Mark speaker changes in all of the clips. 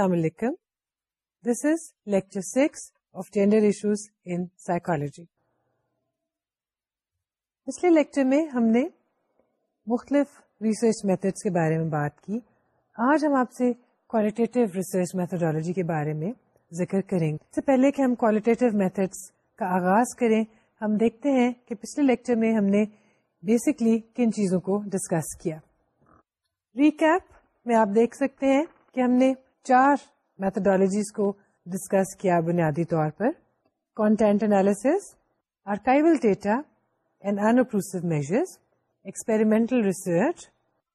Speaker 1: السلام علیکم this is lecture six of gender issues in psychology پچھلے لیکچر میں ہم نے مختلف ریسرچ میتھڈس کے بارے میں بات کی آج ہم آپ سے کوالٹیٹیو ریسرچ میتھڈالوجی کے بارے میں ذکر کریں گے سے پہلے کہ ہم کوالٹیٹیو میتھڈس کا آغاز کریں ہم دیکھتے ہیں کہ پچھلے لیکچر میں ہم نے بیسکلی کن چیزوں کو ڈسکس کیا ریکیپ میں آپ دیکھ سکتے ہیں کہ ہم نے چار میتھڈالوجیز کو ڈسکس کیا بنیادی طور پر content data and and experimental research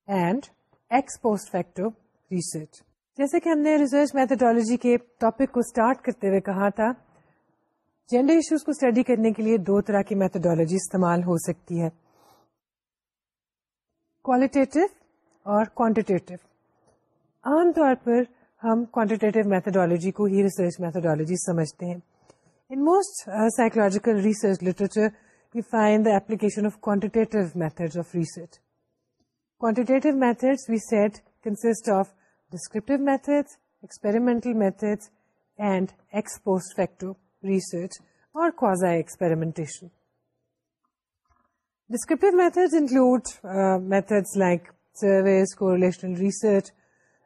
Speaker 1: research ex post facto جیسے کہ ہم نے ریسرچ میتھڈالوجی کے ٹاپک کو اسٹارٹ کرتے ہوئے کہا تھا جینڈر ایشوز کو اسٹڈی کرنے کے لیے دو طرح کی میتھڈالوجی استعمال ہو سکتی ہے کوالٹیٹو اور کوانٹیٹیو عام طور پر ہم کوانٹیٹیو میتھڈالوجی کو ہی ریسرچ میتھڈالوجی سمجھتے ہیں in most psychological research literature you find the application of quantitative method of research quantitative method we set consist of descriptive method experimental method and ex post facto research اور quasi experimentation descriptive method include method like surveys correlational research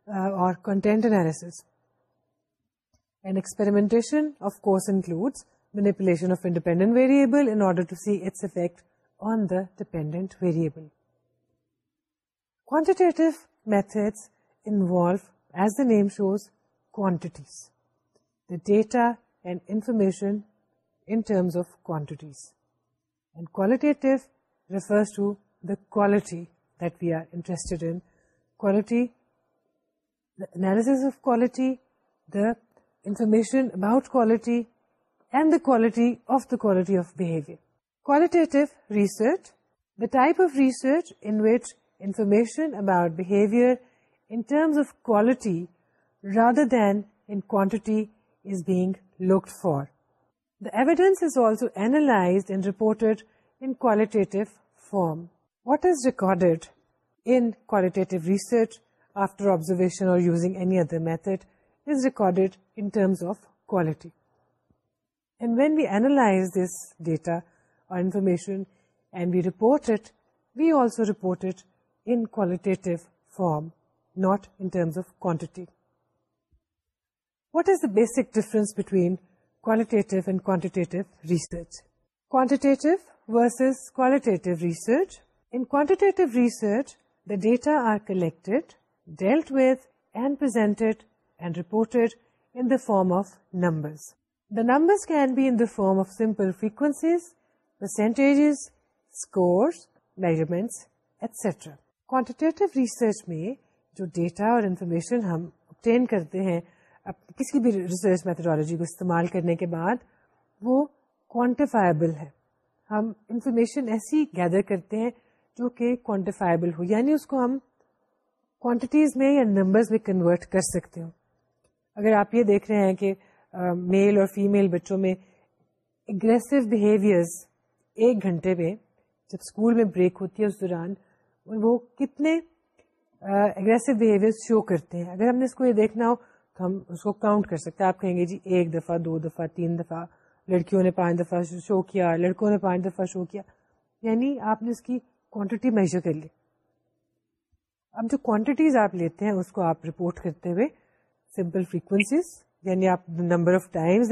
Speaker 1: didn't variable see effect on the dependent variable qualitative method as the name shows کو data and informations of qualities qualitative refers to the quality that we are interested in evidences report form what is recorded research what is the basic difference between the data are collect dealt وزینٹیڈ report in the form of a form of simple freak measurements et cetera quantitative research میں جو data اور information ہم اپن کرتے ہیں کسی بھی research methodology کو استعمال کرنے کے بعد وہ کونٹیفائبل ہے ہم انفارمیشن ایسی گیدر کرتے ہیں جو کہ کوانٹیفائبل ہو یعنی اس کو ہم کوانٹیٹیز میں یا نمبرز میں کنورٹ کر سکتے ہو اگر آپ یہ دیکھ رہے ہیں کہ میل اور فیمیل بچوں میں اگریسو بہیویئرز ایک گھنٹے میں جب اسکول میں بریک ہوتی ہے اس دوران وہ کتنے اگریسو بہیویئر شو کرتے ہیں اگر ہم نے اس کو یہ دیکھنا ہو تو ہم اس کو کاؤنٹ کر سکتے ہیں آپ کہیں گے جی ایک دفعہ دو دفعہ تین دفعہ لڑکیوں نے پانچ دفعہ شو کیا لڑکوں نے پانچ دفعہ شو کیا یعنی آپ نے اس کی کوانٹٹی میجر کر لی اب جو کوانٹیٹیز آپ لیتے ہیں اس کو آپ رپورٹ کرتے ہوئے سمپل فریکوینسیز یعنی آپ number of times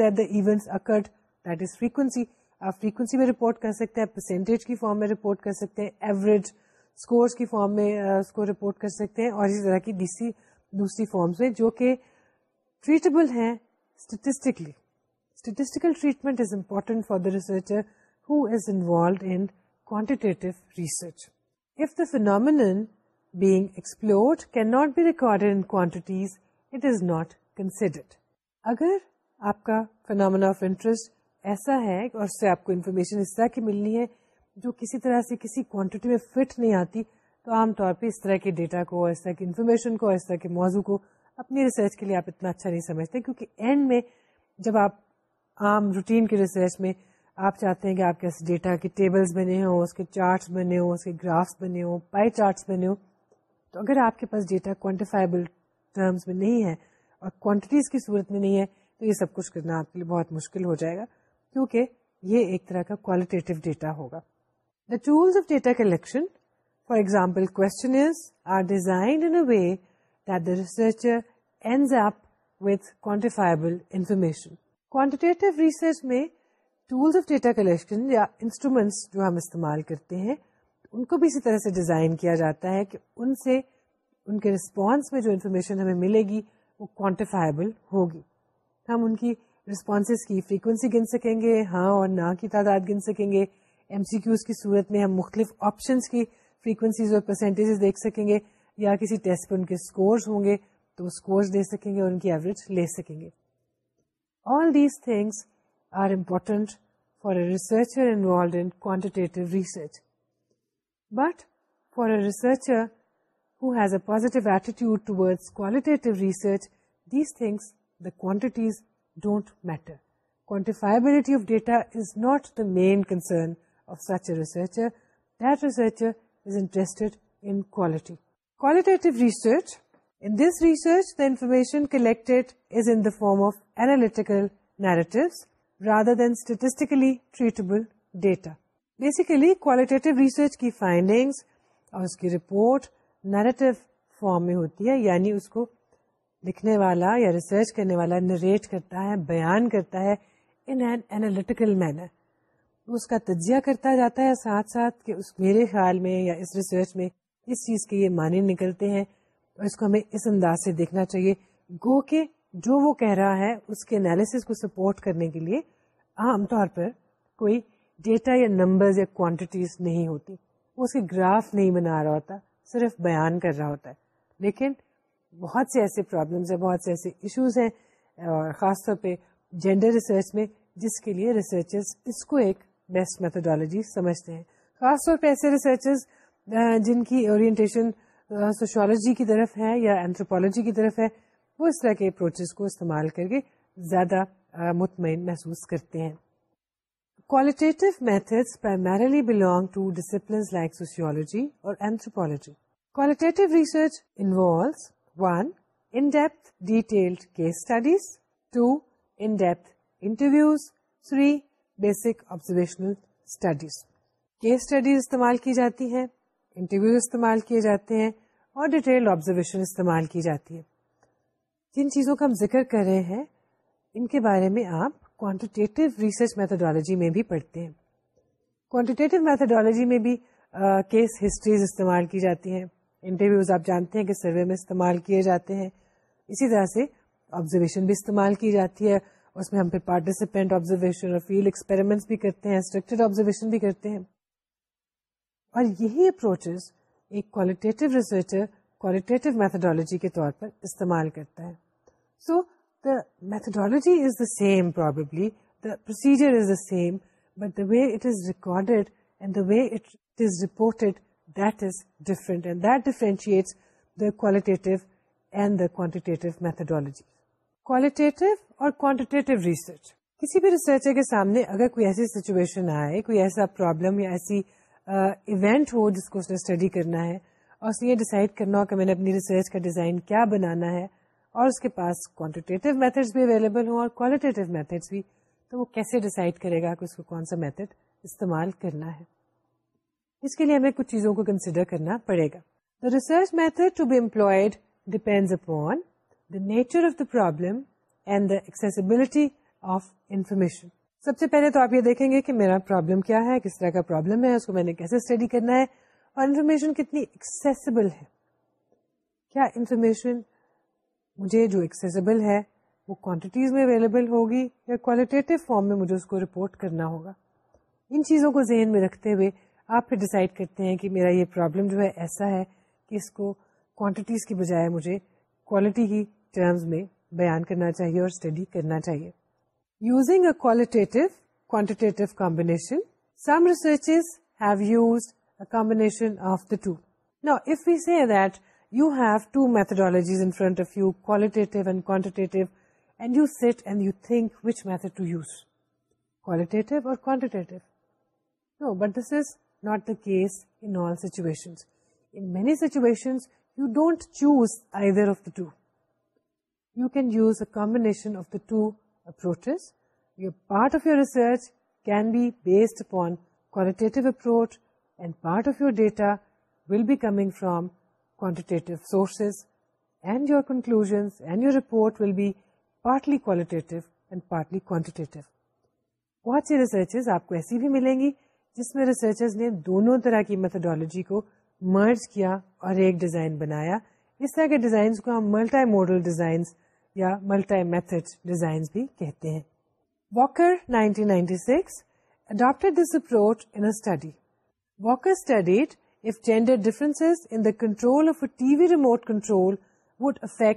Speaker 1: occurred that is frequency آپ فریکوینسی میں رپورٹ کر سکتے ہیں پرسینٹیج کی فارم میں رپورٹ کر سکتے ہیں ایوریج اسکورس کی فارم میں اس کو رپورٹ کر سکتے ہیں اور اسی طرح کی دوسری فارمس میں جو کہ ٹریٹبل ہیں statistically statistical treatment is important for the researcher who is involved in quantitative research if the phenomenon being explored cannot be recorded in quantities, it is not considered. اگر آپ کا فنامنا آف انٹرسٹ ایسا ہے اس سے آپ کو information اس طرح کی ملنی ہے جو کسی طرح سے کسی کوانٹٹی میں فٹ نہیں آتی تو عام طور پہ اس طرح کے ڈیٹا کو اور اس طرح کی انفارمیشن کو اور اس طرح کے موضوع کو اپنی ریسرچ کے لیے آپ اتنا اچھا نہیں سمجھتے کیونکہ اینڈ میں جب آپ عام روٹین کی ریسرچ میں آپ چاہتے ہیں کہ آپ کے ڈیٹا کے ٹیبلز بنے ہوں اس کے چارٹس بنے ہوں اس کے گرافس بنے ہوں پائی چارٹس بنے ہوں تو اگر آپ کے پاس ڈیٹا کوانٹیفائبل ٹرمز میں نہیں ہے اور کوانٹیٹیز کی صورت میں نہیں ہے تو یہ سب کچھ کرنا آپ کے لیے بہت مشکل ہو جائے گا کیونکہ یہ ایک طرح کا کوالٹیٹیو ڈیٹا ہوگا the tools of data collection for example of quantifiable information research میں ٹولس آف ڈیٹا کلیکشن یا انسٹرومینٹس جو ہم استعمال کرتے ہیں ان کو بھی اسی طرح سے ڈیزائن کیا جاتا ہے کہ ان سے ان کے رسپانس میں جو انفارمیشن ہمیں ملے گی وہ کوانٹیفائبل ہوگی ہم ان کی رسپانسز کی فریکوینسی گن سکیں گے ہاں اور نہ کی تعداد گن سکیں گے ایم سی کیوز کی صورت میں ہم مختلف آپشنس کی فریکوینسیز اور پرسینٹیج دیکھ سکیں گے یا کسی ٹیسٹ پہ ان کے اسکورس ہوں گے تو وہ اسکورس دے سکیں گے اور ان کی ایوریج لے سکیں گے all these things are important for a researcher involved in quantitative research But for a researcher who has a positive attitude towards qualitative research, these things, the quantities, don't matter. Quantifiability of data is not the main concern of such a researcher. That researcher is interested in quality. Qualitative research, in this research, the information collected is in the form of analytical narratives rather than statistically treatable data. Basically qualitative research کی findings اور اس کی report narrative form میں ہوتی ہے یعنی اس کو لکھنے والا یا ریسرچ کرنے والا نریٹ کرتا ہے بیان کرتا ہے ان این مینر اس کا تجزیہ کرتا جاتا ہے ساتھ ساتھ کہ اس میرے خیال میں یا اس ریسرچ میں اس چیز کے یہ معنی نکلتے ہیں اور اس کو ہمیں اس انداز سے دیکھنا چاہیے گو کے جو وہ کہہ رہا ہے اس کے انالیس کو سپورٹ کرنے کے لیے عام طور پر کوئی ڈیٹا یا نمبرز یا کوانٹیٹیز نہیں ہوتی وہ اس کے گراف نہیں بنا رہا ہوتا صرف بیان کر رہا ہوتا ہے لیکن بہت سے ایسے پرابلمس ہیں بہت سے ایسے ایشوز ہیں اور خاص طور پہ جینڈر ریسرچ میں جس کے لیے ریسرچرز اس کو ایک بیسٹ میتھڈالوجی سمجھتے ہیں خاص طور پہ ایسے ریسرچرز جن کی اورینٹیشن سوشولوجی کی طرف ہے یا اینتھروپولوجی کی طرف ہے وہ اس طرح کے اپروچز کو استعمال کر کے زیادہ مطمئن محسوس کرتے ہیں بیسک آبزرویشنل کیس اسٹڈیز استعمال کی جاتی ہیں انٹرویو استعمال کیے جاتے ہیں اور ڈیٹیلڈ آبزرویشن استعمال کی جاتی ہے جن چیزوں کا ہم ذکر کر رہے ہیں ان کے بارے میں آپ کوانٹیٹیو ریسرچ میتھڈالوجی میں بھی پڑھتے ہیں کوانٹیٹیو میتھڈالوجی میں بھی کیس uh, ہسٹریز استعمال کی جاتی ہیں انٹرویوز آپ جانتے ہیں کہ سروے میں استعمال کیے جاتے ہیں اسی طرح سے آبزرویشن بھی استعمال کی جاتی ہے اس میں ہم پھر پارٹیسپینٹ آبزرویشن اور فیلڈ ایکسپیریمنٹ بھی کرتے ہیں اسٹرکچرڈ آبزرویشن بھی کرتے ہیں اور یہی اپروچز ایک کوالٹیٹیو میتھڈالوجی کے طور پر استعمال کرتا ہے so so, methodology is the same probably the procedure is the same but the way it is recorded and the way the the and and the quantitative Qualitative or اور research? کسی بھی researcher کے سامنے اگر کوئی ایسی situation آئے کوئی ایسا پرابلم یا ایسی ایونٹ ہو جس کو اس نے اسٹڈی کرنا ہے اور اس نے یہ ڈیسائڈ کرنا ہو کہ میں نے اپنی ریسرچ کا ڈیزائن کیا بنانا ہے اور اس کے پاس کوانٹیٹیو میتھڈ بھی اویلیبل ہوں اور کوالٹیٹیو میتھڈ بھی تو وہ کیسے ڈیسائڈ کرے گا کہ اس کو کون سا میتھڈ استعمال کرنا ہے اس کے لیے ہمیں کچھ چیزوں کو کنسیڈر کرنا پڑے گا the research method to be employed depend upon the nature of the problem and the accessibility of information سب سے پہلے تو آپ یہ دیکھیں گے کہ میرا پرابلم کیا ہے کس طرح کا پرابلم ہے اس کو میں نے کیسے اسٹڈی کرنا ہے اور انفارمیشن کتنی ایکسیسبل ہے کیا انفارمیشن مجھے جو ایکسیزبل ہے وہ کوانٹیٹیز میں اویلیبل ہوگی یا کوالٹیٹیو فارم میں مجھے اس کو رپورٹ کرنا ہوگا ان چیزوں کو ذہن میں رکھتے ہوئے آپ پھر ڈیسائڈ کرتے ہیں کہ میرا یہ پرابلم جو ہے ایسا ہے کہ اس کو کوانٹیٹیز کی بجائے مجھے کوالٹی ہی ٹرمز میں بیان کرنا چاہیے اور اسٹڈی کرنا چاہیے using a qualitative quantitative combination some researches have use a combination of the two نا if we see that you have two methodologies and quantitative and you set and you think which method اور data will be coming from quantitative sources and your conclusions and your report will be partly qualitative and partly quantitative. بہت سی researches آپ کو ایسی بھی ملیں گی جس میں ریسرچرز نے دونوں طرح کی میتھڈالوجی کو مرج کیا اور ایک ڈیزائن بنایا اس طرح کے ڈیزائنس کو ہم ملٹائی موڈل ڈیزائنس یا ملٹائی میتھڈ ڈیزائنس بھی کہتے ہیں Walker 1996 adapted this approach in a study Walker studied gender difference in control of T V remote control وا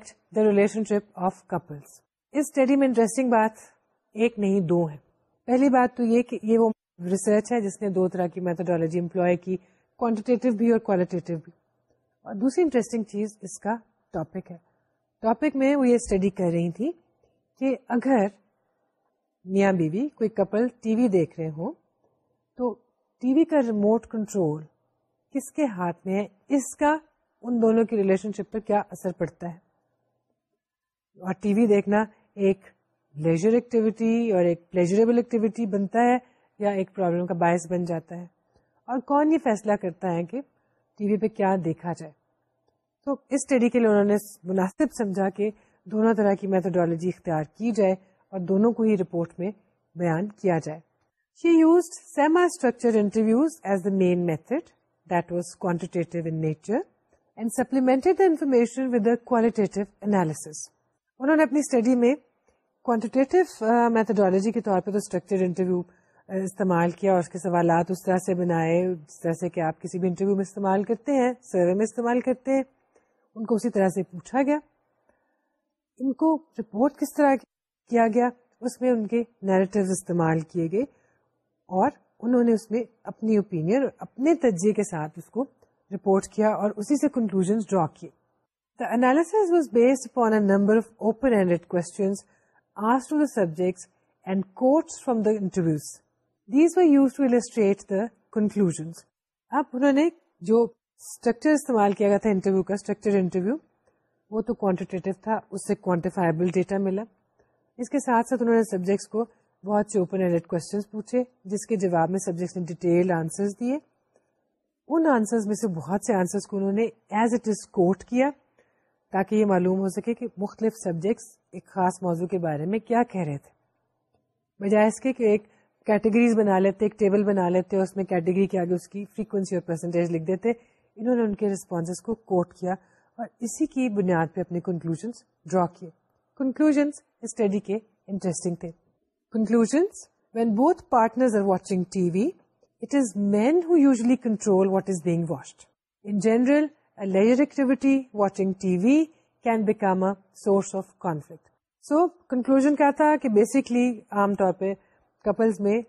Speaker 1: relationship of couples study میں پہلی بات تو یہ کہ یہ وہ ریسرچ ہے جس نے دو طرح کی میتھڈالوجی امپلائی کی کونٹیٹیو بھی اور کوالٹی اور دوسری انٹرسٹنگ چیز اس کا ٹاپک ہے ٹاپک میں وہ یہ اسٹڈی کر رہی تھی کہ اگر میاں بیوی کوئی کپل ٹی وی دیکھ رہے ہوں تو ٹی وی کا ریموٹ کنٹرول کس کے ہاتھ میں ہے اس کا ان دونوں کی ریلیشن شپ پر کیا اثر پڑتا ہے اور ٹی وی دیکھنا ایک لیجر ایکٹیویٹی اور ایک پلیجریبل ایکٹیویٹی بنتا ہے یا ایک پرابلم کا باعث بن جاتا ہے اور کون یہ فیصلہ کرتا ہے کہ ٹی وی پہ کیا دیکھا جائے تو اس اسٹڈی کے لیے انہوں نے مناسب سمجھا کہ دونوں طرح کی میتھڈالوجی اختیار کی جائے اور دونوں کو ہی رپورٹ میں بیان کیا جائے she use semi structure interviews as the main method اپنی استعمال بنائے جس طرح سے آپ کسی بھی انٹرویو میں استعمال کرتے ہیں سروے میں استعمال کرتے ہیں ان کو اسی طرح سے پوچھا گیا ان کو رپورٹ کس طرح کیا گیا اس میں ان کے نیریٹیو استعمال کیے گئے اور انہوں نے اس میں اپنی اور اپنے تجزیے کے ساتھ اس کو رپورٹ کیا اور اسی سے کنکلوژ ڈرا کیے the analysis was based upon a number of open ended questions as to the subjects and quotes from the interviews these we use to illustrate the conclusions اب انہوں نے جو اسٹرکچر استعمال کیا گیا تھا انٹرویو کا اسٹرکچر انٹرویو وہ تو کوانٹیٹیو تھا اس سے کوانٹیفائبل ڈیٹا ملا اس کے ساتھ ساتھ انہوں نے سبجیکٹس کو بہت سے اوپن پوچھے جس کے جواب میں سبجیکٹ نے ڈیٹیل آنسر دیے ان میں سے بہت سے کو انہوں نے ایز اٹ از کوٹ کیا تاکہ یہ معلوم ہو سکے کہ مختلف سبجیکٹس ایک خاص موضوع کے بارے میں کیا کہہ رہے تھے بجائے اس کے کہ ایک کیٹیگریز بنا لیتے ایک ٹیبل بنا لیتے اور اس میں کیٹیگری کے آگے اس کی فریکوینسی اور پرسنٹیج لکھ دیتے انہوں نے ان کے کو کوٹ کیا اور اسی کی بنیاد پہ اپنے کنکلوژ ڈرا کیے کنکلوژ اسٹڈی کے انٹرسٹنگ تھے leisure activity watching of conflict so conclusions کیا تھا کہ بیسکلی عام طور پہ کپلس میں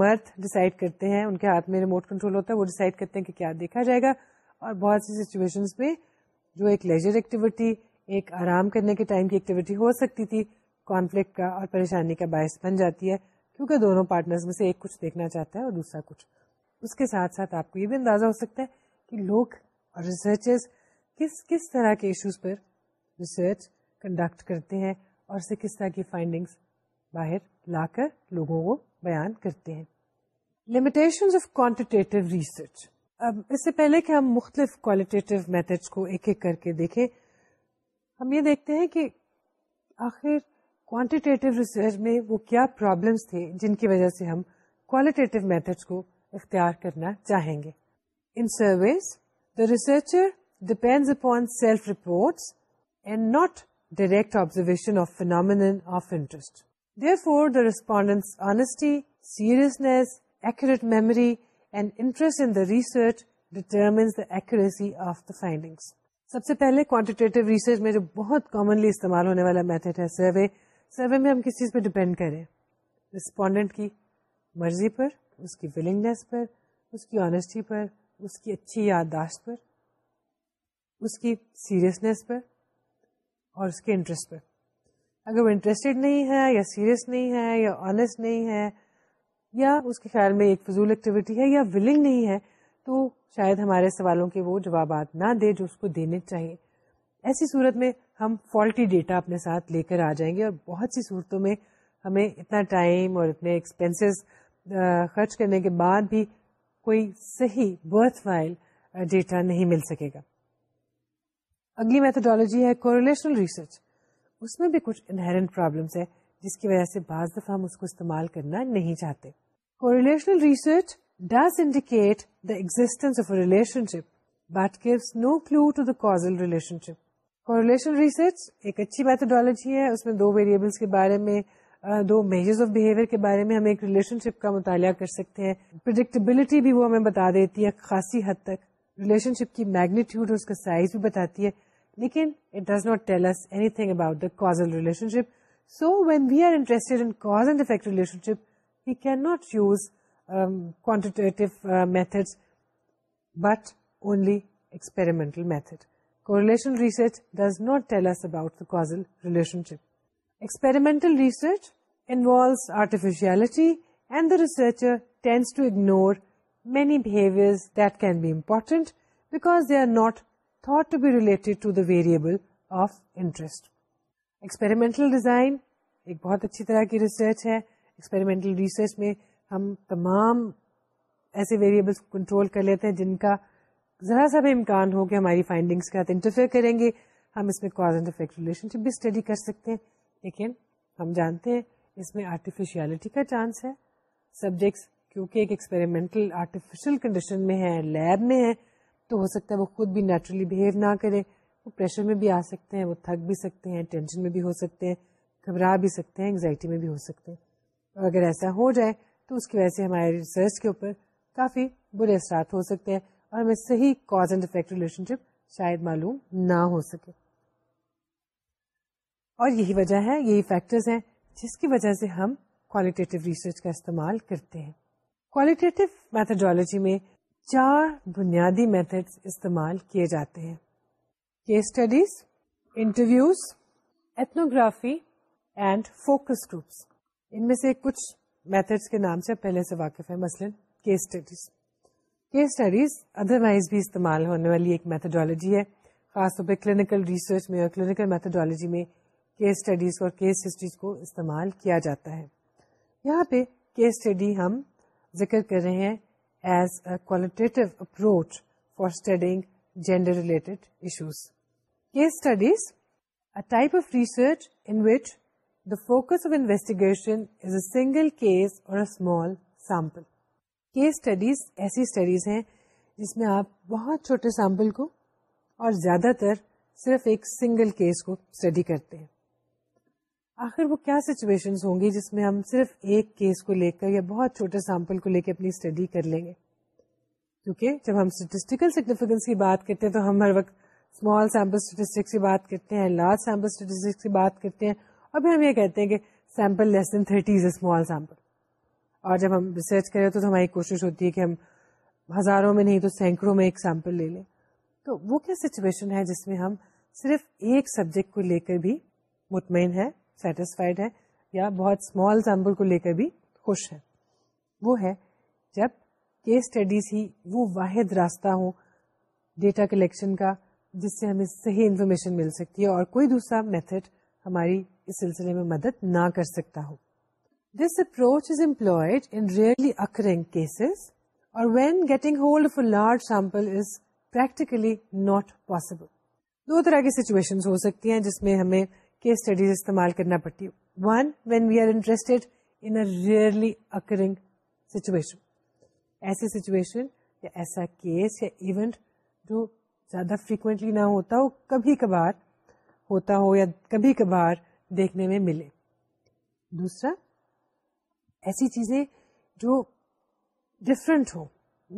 Speaker 1: مرد ڈسائڈ کرتے ہیں ان کے ہاتھ میں ریموٹ کنٹرول ہوتا ہے وہ ڈیسائڈ کرتے ہیں کہ کیا دیکھا جائے گا اور بہت سی سچویشن میں جو ایک لیجر ایکٹیویٹی ایک آرام کرنے کے ٹائم کی ایکٹیویٹی ہو سکتی تھی کانفلکٹ کا اور پریشانی کا باعث بن جاتی ہے کیونکہ دونوں پارٹنر میں سے ایک کچھ دیکھنا چاہتا ہے اور دوسرا کچھ اس کے ساتھ ساتھ آپ کو یہ بھی اندازہ ہو سکتا ہے کہ لوگ اور کس کس طرح کے ایشوز پر ریسرچ کنڈکٹ کرتے ہیں اور اسے کس طرح کی باہر لا کر لوگوں کو بیان کرتے ہیں لمیٹیشن آف کوانٹیٹیو ریسرچ اب اس سے پہلے کہ ہم مختلف کوالٹیٹیو میتھڈس کو ایک ایک کر کے دیکھیں ہم یہ دیکھتے ہیں کہ آخر کوانٹیٹیو ریسرچ میں وہ کیا پرابلمس تھے جن کی وجہ سے ہم کوالٹیو میتھڈ کو اختیار کرنا چاہیں گے in surveys the researcher depend upon self reports and not direct observation of phenomena of interest therefore the respondents honesty seriousness act memory and interest in the research determines the ایکسی of the findings سب سے پہلے quantitative research میں جو بہت commonly استعمال ہونے والا method ہے سروے سروے میں ہم کس چیز پہ ڈپینڈ کریں ریسپونڈنٹ کی مرضی پر اس کی ولنگنیس پر اس کی آنےسٹی پر اس کی اچھی یادداشت پر اس کی سیریسنیس پر اور اس کے انٹرسٹ پر اگر وہ انٹرسٹیڈ نہیں ہے یا سیریس نہیں ہے یا آنےسٹ نہیں ہے یا اس کے خیال میں ایک فضول ایکٹیویٹی ہے یا ولنگ نہیں ہے تو شاید ہمارے سوالوں کے وہ جوابات نہ دے جو اس کو دینے چاہیے ایسی صورت میں ہم فالٹی ڈیٹا اپنے ساتھ لے کر آ جائیں گے اور بہت سی صورتوں میں ہمیں اتنا ٹائم اور اتنے ایکسپینسز خرچ کرنے کے بعد بھی کوئی صحیح برتھ فائل ڈیٹا نہیں مل سکے گا اگلی میتھڈالوجی ہے کوریلیشنل ریسرچ اس میں بھی کچھ انہرنٹ پرابلمس ہے جس کی وجہ سے بعض دفعہ ہم اس کو استعمال کرنا نہیں چاہتے correlational research does indicate the existence of a relationship but gives no clue to the causal relationship correlation research ایک اچھی میتھڈالوجی ہے اس میں دو ویریبلس کے بارے میں دو میجرز آف بہیویئر کے بارے میں ہم ایک ریلیشن شپ کا مطالعہ کر سکتے ہیں پرڈکٹیبلٹی بھی وہ ہمیں بتا دیتی ہے خاصی حد تک ریلیشن شپ کی میگنیٹیوڈ اور اس کا سائز بھی بتاتی ہے لیکن it does not tell us anything about the causal relationship so when we are interested in cause and effect relationship we can not use quantitative method but only experimental method research research does not not tell us about the the the causal relationship. Experimental Experimental involves artificiality and researcher tends to to to ignore many behaviors that can be be important because they are thought related variable of interest. design ایک بہت اچھی طرح کی research ہے experimental research میں ہم تمام ایسے ویریبلس کنٹرول کر لیتے ہیں جن کا ذرا سا بھی امکان ہو کہ ہماری فائنڈنگس کے ساتھ انٹرفیئر کریں گے ہم اس میں cause and effect relationship بھی اسٹڈی کر سکتے ہیں لیکن ہم جانتے ہیں اس میں آرٹیفیشلٹی کا چانس ہے سبجیکٹس کیونکہ ایک ایکسپیریمنٹل آرٹیفیشیل کنڈیشن میں ہے لیب میں ہے تو ہو سکتا ہے وہ خود بھی نیچرلی بہیو نہ کرے وہ پریشر میں بھی آ سکتے ہیں وہ تھک بھی سکتے ہیں ٹینشن میں بھی ہو سکتے ہیں گھبرا بھی سکتے ہیں انگزائٹی میں بھی ہو سکتے ہیں اور اگر ایسا ہو جائے تو اس کی وجہ سے ہمارے ریسرچ کے اوپر کافی برے اثرات ہو سکتے ہیں اور ہمیں صحیح cause and effect relationship شاید معلوم نہ ہو سکے اور یہی وجہ ہے یہی فیکٹرز ہیں جس کی وجہ سے ہم ریسرچ کا استعمال کرتے ہیں کوالیٹیو میتھڈالوجی میں چار بنیادی میتھڈ استعمال کیے جاتے ہیں case studies interviews ethnography and focus groups ان میں سے کچھ میتھڈس کے نام سے پہلے سے واقف ہے مثلاً case studies case studies otherwise بھی استعمال ہونے والی ایک میتھڈالوجی ہے خاص طور پہ کلینکل ریسرچ میں اور کلینکل میتھڈالوجی میں کیس اسٹڈیز اور کیس ہسٹریز کو استعمال کیا جاتا ہے یہاں پہ کیس اسٹڈی ہم ذکر کر رہے ہیں as a qualitative approach for studying gender related issues case studies of research which the focus of investigation is a single case اور اسمال سیمپل اسٹڈیز ایسی اسٹڈیز ہیں جس میں آپ بہت چھوٹے سیمپل کو اور زیادہ تر صرف ایک سنگل کیس کو اسٹڈی کرتے ہیں آخر وہ کیا سچویشن ہوں گی جس میں ہم صرف ایک کیس کو لے کر یا بہت چھوٹے سیمپل کو لے کے اپنی اسٹڈی کر لیں گے کیونکہ جب ہم اسٹیٹسٹیکل سگنیفیکینس کی بات کرتے ہیں تو ہم ہر وقت اسمال سیمپل اسٹیٹسٹکس کی بات کرتے ہیں لارج سیمپل اسٹیٹسٹکس کی بات کرتے ہیں اور پھر ہم یہ کہتے ہیں کہ sample less than thirty is a small sample اور جب ہم ریسرچ کریں تو ہماری کوشش ہوتی ہے کہ ہم ہزاروں میں نہیں تو سینکڑوں میں ایک سیمپل لے لیں تو وہ کیا سچویشن ہے جس میں ہم صرف ایک سبجیکٹ کو لے کر بھی مطمئن ہے سیٹسفائڈ ہے یا بہت اسمال سیمپل کو لے کر بھی خوش ہیں وہ ہے جب کیس اسٹڈیز ہی وہ واحد راستہ ہو ڈیٹا کلیکشن کا جس سے ہمیں صحیح انفارمیشن مل سکتی ہے اور کوئی دوسرا میتھڈ ہماری اس سلسلے میں مدد نہ کر سکتا ہو ریئرلی اکرنگ سچویشن ایسی سچویشن یا ایسا کیس یا ایونٹ جو زیادہ فریکوئنٹلی نہ ہوتا ہو کبھی کبھار ہوتا ہو یا کبھی کبھار دیکھنے میں ملے دوسرا ایسی چیزیں جو ڈفرینٹ ہو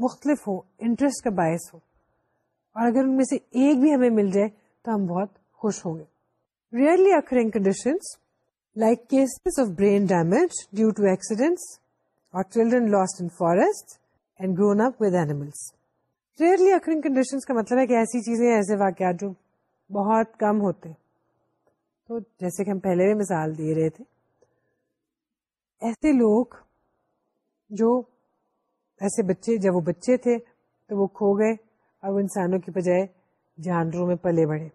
Speaker 1: مختلف ہو انٹرسٹ کا باعث ہو اور اگر ان میں سے ایک بھی ہمیں مل جائے تو ہم بہت خوش ہوں گے rarely occurring conditions like cases of brain damage due to accidents اور children lost in forest and grown up with animals rarely occurring conditions کا مطلب ہے کہ ایسی چیزیں ایسے واقعات جو بہت کم ہوتے تو جیسے کہ ہم پہلے بھی مثال دے رہے تھے ایسے لوگ جو ایسے بچے جب وہ بچے تھے تو وہ کھو گئے اور وہ انسانوں کے بجائے جانوروں میں پلے بڑھے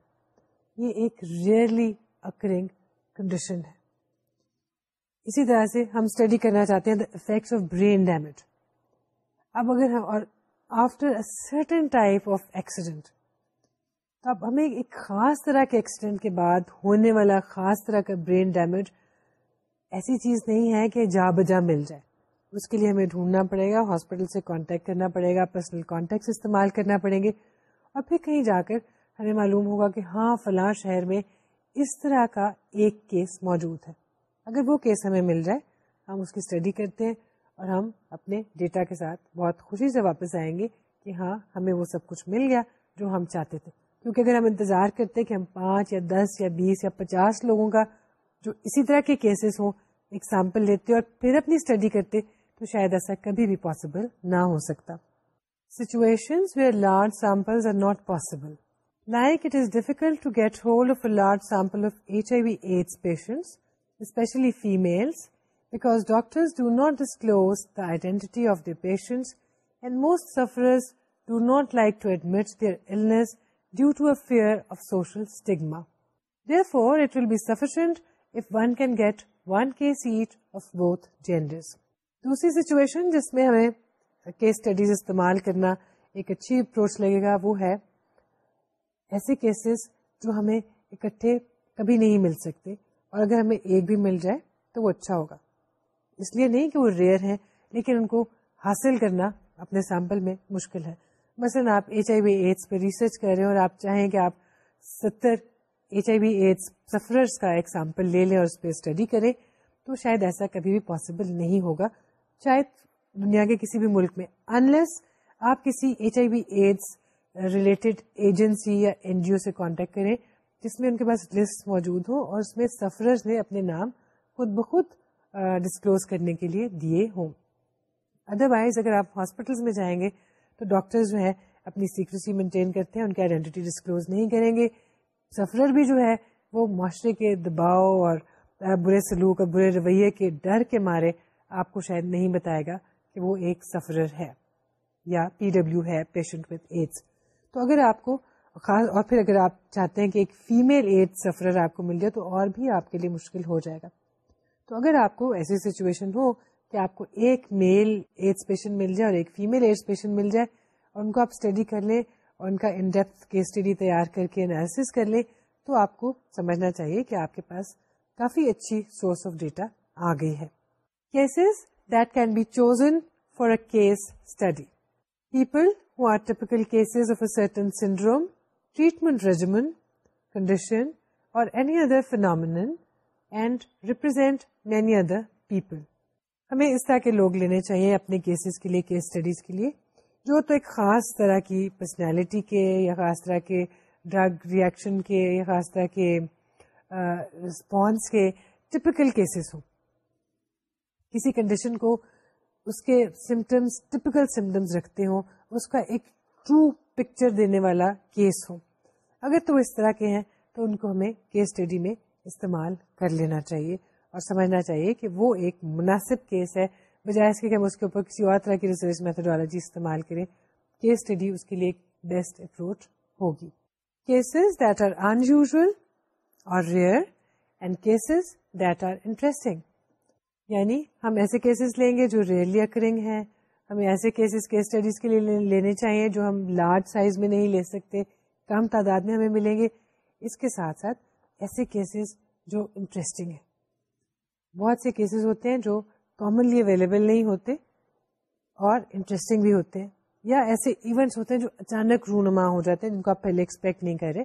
Speaker 1: یہ ایک ریئرلی اکرنگ کنڈیشن ہے اسی طرح سے ہم اسٹڈی کرنا چاہتے ہیں the effects of brain damage اب اگر ہم اور after certain type of accident تو اب ہمیں ایک خاص طرح کے ایکسیڈنٹ کے بعد ہونے والا خاص طرح کا برین ڈیمیج ایسی چیز نہیں ہے کہ جا بجا مل جائے اس کے لیے ہمیں ڈھونڈنا پڑے گا ہاسپٹل سے کانٹیکٹ کرنا پڑے گا پرسنل کانٹیکٹ استعمال کرنا پڑیں گے اور پھر کہیں جا کر ہمیں معلوم ہوگا کہ ہاں فلاں شہر میں اس طرح کا ایک کیس موجود ہے اگر وہ کیس ہمیں مل جائے ہم اس کی اسٹڈی کرتے ہیں اور ہم اپنے ڈیٹا کے ساتھ بہت خوشی سے واپس آئیں گے کہ ہاں ہمیں وہ سب کچھ مل گیا جو ہم چاہتے تھے کیونکہ اگر ہم انتظار کرتے کہ ہم پانچ یا دس یا بیس یا پچاس لوگوں کا جو اسی طرح کے کیسز ہوں ایگزامپل لیتے اور پھر اپنی اسٹڈی کرتے تو شاید ایسا کبھی بھی پاسبل نہ ہو سکتا situation where large sample are not possible like it is difficult to get hold of a large sample of H I V AIDS patient especially females because doctors do not disclose the identity of their patient and most sufferers do not like to admit their illness due to a fear of social stigma therefore it will be sufficient if one can get one case each of both genders. دوسری situation جس میں ہمیں case studies استعمال کرنا ایک اچھی approach لگے گا وہ ہے ایسے کیسز جو ہمیں اکٹھے کبھی نہیں مل سکتے اور اگر ہمیں ایک بھی مل جائے تو وہ اچھا ہوگا اس لیے نہیں کہ وہ ریئر ہیں لیکن ان کو حاصل کرنا اپنے سیمپل میں مشکل ہے مثلاً آپ ایچ آئی وی ایڈس پہ ریسرچ کر رہے ہیں اور آپ چاہیں کہ آپ ستر ایچ آئی وی ایڈ سفررس کا ایگزامپل لے لیں اور اس پہ اسٹڈی کریں تو شاید ایسا کبھی بھی پاسبل نہیں ہوگا شاید دنیا کے کسی بھی ملک میں انلیس آپ کسی H I V AIDS related agency یا این جی او سے کانٹیکٹ کریں جس میں ان کے پاس لسٹ موجود ہو اور اس میں سفرر نے اپنے نام خود بخود ڈسکلوز کرنے کے لیے دیے ہوں ادر وائز اگر آپ ہاسپٹلس میں جائیں گے تو ڈاکٹر جو ہے اپنی سیکریسی مینٹین کرتے ہیں ان کی آئیڈینٹی ڈسکلوز نہیں کریں گے سفرر بھی جو ہے وہ معاشرے کے دباؤ اور برے سلوک اور برے رویے کے ڈر کے مارے آپ کو شاید نہیں بتائے گا کہ وہ ایک سفرر ہے یا پی ڈبلو ہے پیشنٹ وتھ ایڈس تو اگر آپ کو خاص اور پھر اگر آپ چاہتے ہیں کہ ایک فیمیل ایڈ سفرر آپ کو مل جائے تو اور بھی آپ کے لیے مشکل ہو جائے گا تو اگر آپ کو ایسی سچویشن ہو کہ آپ کو ایک میل ایڈس پیشنٹ مل جائے اور ایک فیمل ایڈس پیشنٹ مل جائے اور ان کو آپ اسٹڈی کر لیں ان کا ان ڈیپتھ کیس اسٹڈی تیار کر کے کر تو آپ کو سمجھنا چاہیے کہ آپ کے پاس کافی اچھی سورس آف ڈیٹا آ گئی ہے cases cases that can be chosen for a a case study people who are of certain syndrome treatment regimen condition اور any other phenomenon and represent many other people ہمیں اس طرح کے لوگ لینے چاہیے اپنے کیسز کے لیے کیس اسٹڈیز کے لیے جو تو ایک خاص طرح کی پرسنالٹی کے یا خاص طرح کے ڈرگ ریئیکشن کے یا خاص طرح کے رسپونس کے ٹپیکل کیسز ہوں کسی کنڈیشن کو اس کے سمٹمس ٹپیکل سمٹمس رکھتے ہوں اس کا ایک ٹرو پکچر دینے والا کیس ہو اگر تو اس طرح کے ہیں تو ان کو ہمیں کیس اسٹڈی میں استعمال کر لینا چاہیے اور سمجھنا چاہیے کہ وہ ایک مناسب کیس ہے بجائے اس کے کہ ہم اس کے اوپر کسی اور طرح کی ریسرچ میتھڈالوجی استعمال کریں کیس اسٹڈی اس کے لیے ایک بیسٹ اپروچ ہوگی cases that are unusual اور rare and cases that are interesting یعنی ہم ایسے کیسز لیں گے جو ریئرلی اکرنگ ہیں ہمیں ایسے کیسز کیس اسٹڈیز کے لیے لینے چاہیے جو ہم لارج سائز میں نہیں لے سکتے کم تعداد میں ہمیں ملیں گے اس کے ساتھ ساتھ ایسے کیسز جو انٹرسٹنگ ہیں بہت سے کیسز ہوتے ہیں جو کامنلی اویلیبل نہیں ہوتے اور انٹرسٹنگ بھی ہوتے ہیں یا ایسے ایونٹس ہوتے ہیں جو اچانک رونما ہو جاتے ہیں جن کو آپ پہلے ایکسپیکٹ نہیں کرے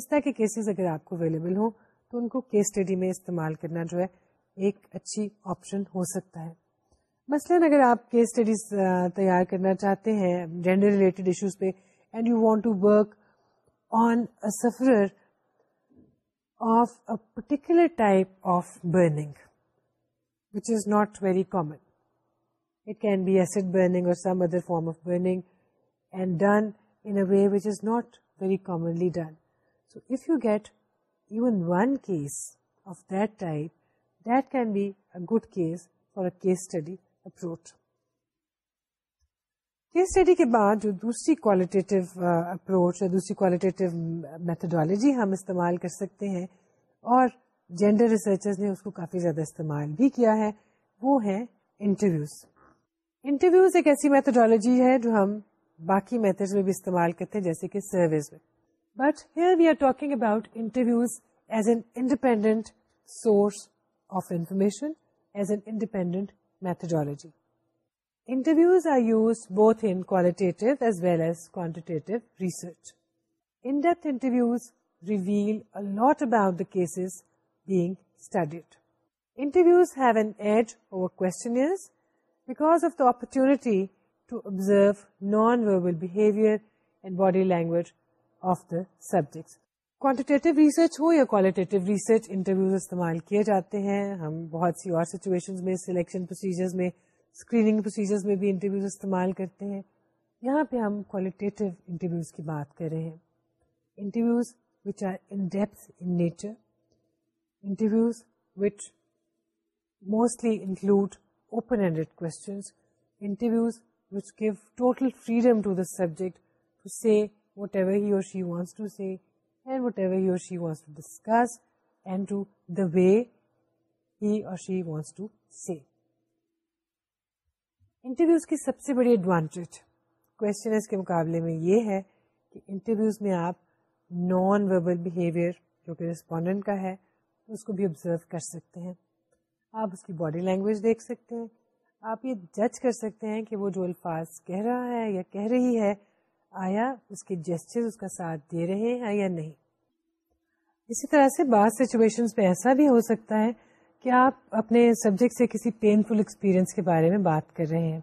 Speaker 1: اس طرح کے کیسز اگر آپ کو اویلیبل ہوں تو ان کو کیس اسٹڈی میں استعمال کرنا جو ہے ایک اچھی آپشن ہو سکتا ہے مثلاً اگر آپ کیس اسٹڈیز تیار کرنا چاہتے ہیں جینڈر ریلیٹڈ ایشوز پہ and you want to work on of a particular type of burning گڈی اپروچ کیس اسٹڈی کے بعد جو دوسری کوالیٹیو اپروچ دوسری کوالیٹیو میتھڈالوجی ہم استعمال کر سکتے ہیں اور جینڈر ریسرچر نے اس کو کافی زیادہ استعمال بھی کیا ہے وہ ہے انٹرویوز انٹرویوز ایک ایسی میتھڈالوجی ہے جو ہم باقی میتھڈ میں بھی استعمال کرتے ہیں جیسے کہ سروس میں but here we are talking about interviews as an independent source of information as an independent methodology interviews are use both in qualitative as well as quantitative research in depth interviews reveal lot about the cases being studied. Interviews have an edge over questionnaires because of of the the opportunity to observe non-verbal behavior and body language subjects. ہو یا استعمال جاتے ہیں ہم بہت سی اور situation میں selection procedure میں اسکرین میں بھی انٹرویوز استعمال کرتے ہیں یہاں پہ ہم کوالٹی انٹرویوز کی بات کر رہے ہیں interviews which are in deep in nature interviews which mostly include open ended kind to the way interviews کی سب سے بڑی ایڈوانٹیج کے مقابلے میں یہ ہے کہ انٹرویوز میں آپ نان وربل بہیویئر جو کہ ریسپونڈنٹ کا ہے اس کو بھی آبزرو کر سکتے ہیں آپ اس کی باڈی لینگویج دیکھ سکتے ہیں آپ یہ جج کر سکتے ہیں کہ وہ جو الفاظ کہہ رہا ہے یا کہہ رہی ہے آیا اس کے جسچر اس کا ساتھ دے رہے ہیں یا نہیں اسی طرح سے بعض سچویشن میں ایسا بھی ہو سکتا ہے کہ آپ اپنے سبجیکٹ سے کسی پین فل ایکسپیرئنس کے بارے میں بات کر رہے ہیں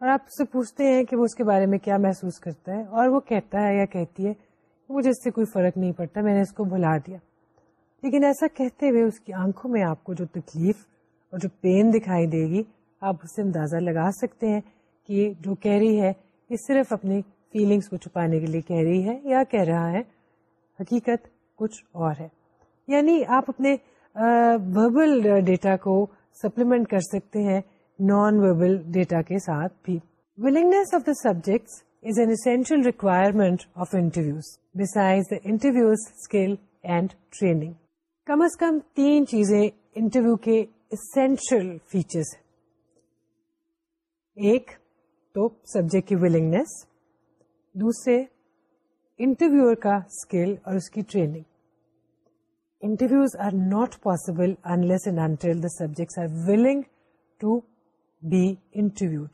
Speaker 1: اور آپ سے پوچھتے ہیں کہ وہ اس کے بارے میں کیا محسوس کرتا ہے اور وہ کہتا ہے یا کہتی ہے مجھے اس سے کوئی فرق نہیں پڑتا میں نے اس کو بھلا دیا لیکن ایسا کہتے ہوئے اس کی آنکھوں میں آپ کو جو تکلیف اور جو پین دکھائی دے گی آپ اسے اندازہ لگا سکتے ہیں کہ جو کہہ رہی ہے یہ صرف اپنی فیلنگس کو چھپانے کے لیے کہہ رہی ہے یا کہہ رہا ہے حقیقت کچھ اور ہے یعنی آپ اپنے وربل ڈیٹا کو سپلیمنٹ کر سکتے ہیں نان وربل ڈیٹا کے ساتھ بھی willingness of the subject is an essential requirement of interviews besides the interviews skill and training کم از کم تین چیزیں انٹرویو کے اسینشل ایک تو سبجیکٹ کی ولنگنیس دوسرے انٹرویوئر کا اسکل اور اس کی training subject are willing to be interview